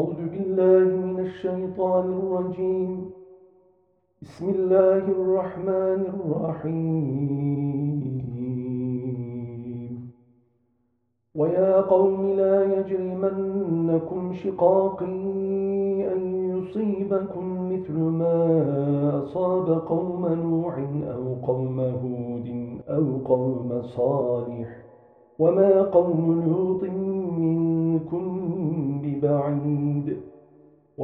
أعوذ بالله من الشيطان الرجيم. بسم الله الرحمن الرحيم. ويا قوم لا يجرمنكم شقاقي أن يصيبكم مثل ما أصاب قوم نوح أو قوم هود أو قوم صالح وما قوم لوط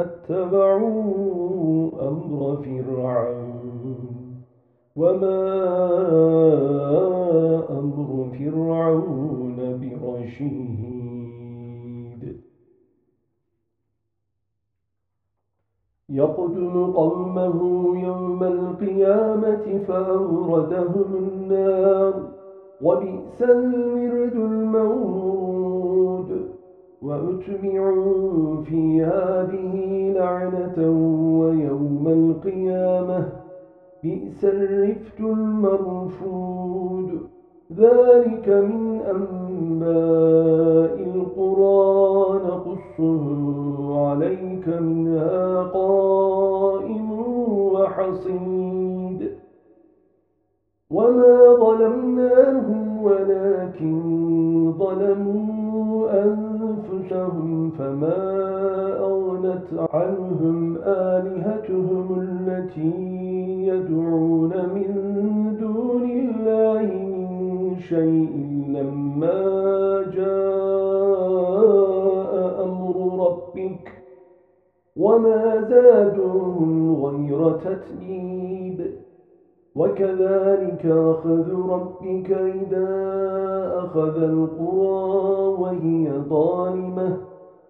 فاتبعوا أمر فرعون وما أمر فرعون برشيد. يقتل قومه يوم القيامة فأوردهم النار. وبئس المرد المورود وأتبعوا في هذه لعنة ويوم القيامة. بئس الرفت المرفود. ذلك من أنباء لما جاء أمر ربك وما زادوهم غير تتبيب. وكذلك أخذ ربك إذا أخذ القرى وهي ظالمة.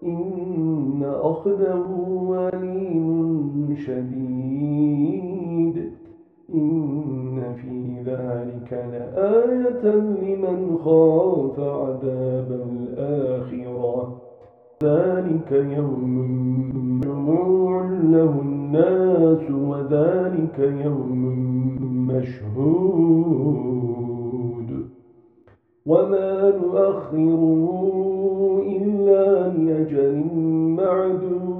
إن أخذه وليم شديد. إن في ذلك لآية لمن خاف عذاب الآخرة. ذلك يوم جموع له الناس وذلك يوم مشهود. وما نؤخره إلا لأجل معدود.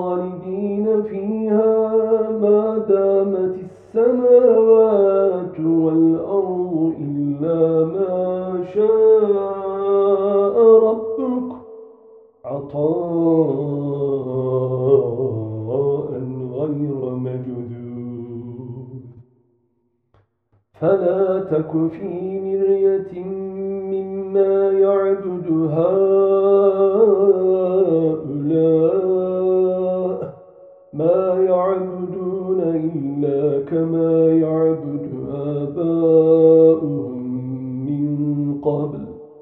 عطاء غير مجدود فلا تك في مرية مما يعبد هؤلاء ما يعبدون إلا كما يعبد آباؤهم من قبل.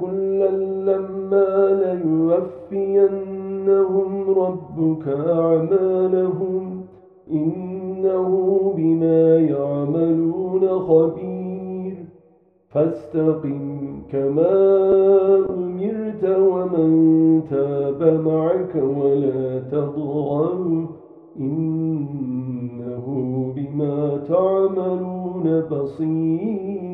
كلا لما ليوفينهم ربك أعمالهم إنه بما يعملون خبير فاستقم كما أمرت ومن تاب معك ولا تضغوا إنه بما تعملون بصير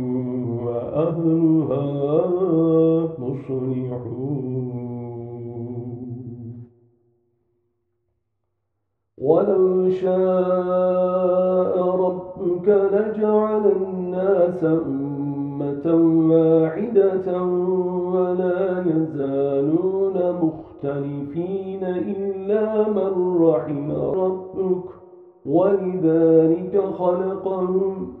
وأهلها مصلحون ولو شاء ربك لجعل الناس أمة واحدة ولا يزالون مختلفين إلا من رحم ربك. ولذلك خلقهم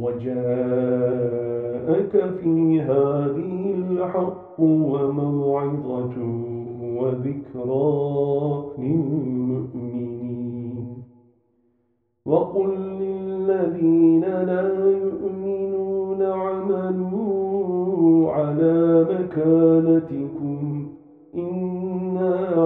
وجاءك في هذه الحق وموعظة وذكرى للمؤمنين. وقل للذين لا يؤمنون اعملوا على مكانتكم إنا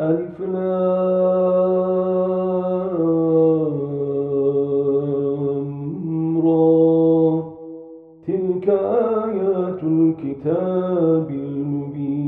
ألف را تلك آيات الكتاب المبين.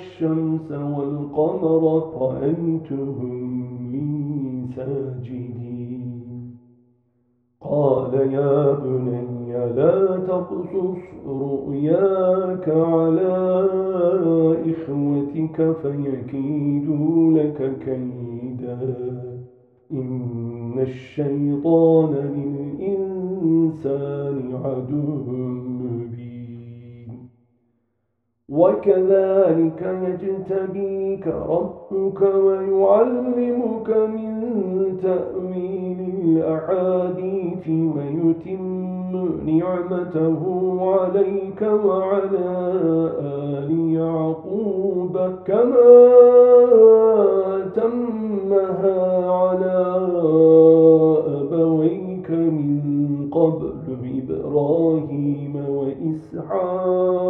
والشمس والقمر رأيتهم لي ساجدين. قال يا بني لا تقصص رؤياك على إخوتك فيكيدوا لك كيدا. إن الشيطان للإنسان عدو. وكذلك يجتبيك ربك ويعلمك من تأويل الأحاديث ويتم نعمته عليك وعلى آل يعقوب كما تمها على أبويك من قبل إبراهيم وإسحاق.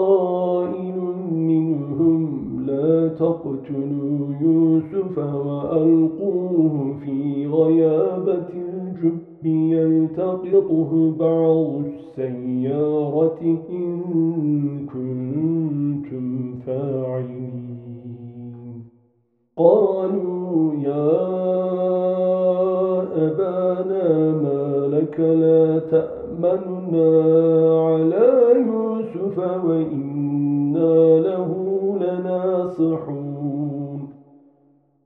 لا تقتلوا يوسف وألقوه في غيابة الجب يلتقطه بعض السيارة إن كنتم فاعلين. قالوا يا أبانا ما لك لا تأمننا على يوسف وإنا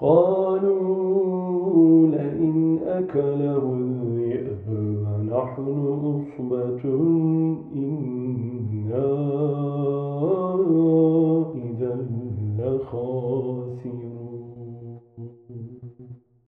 قالوا لئن أكله الذئب ونحن أصبة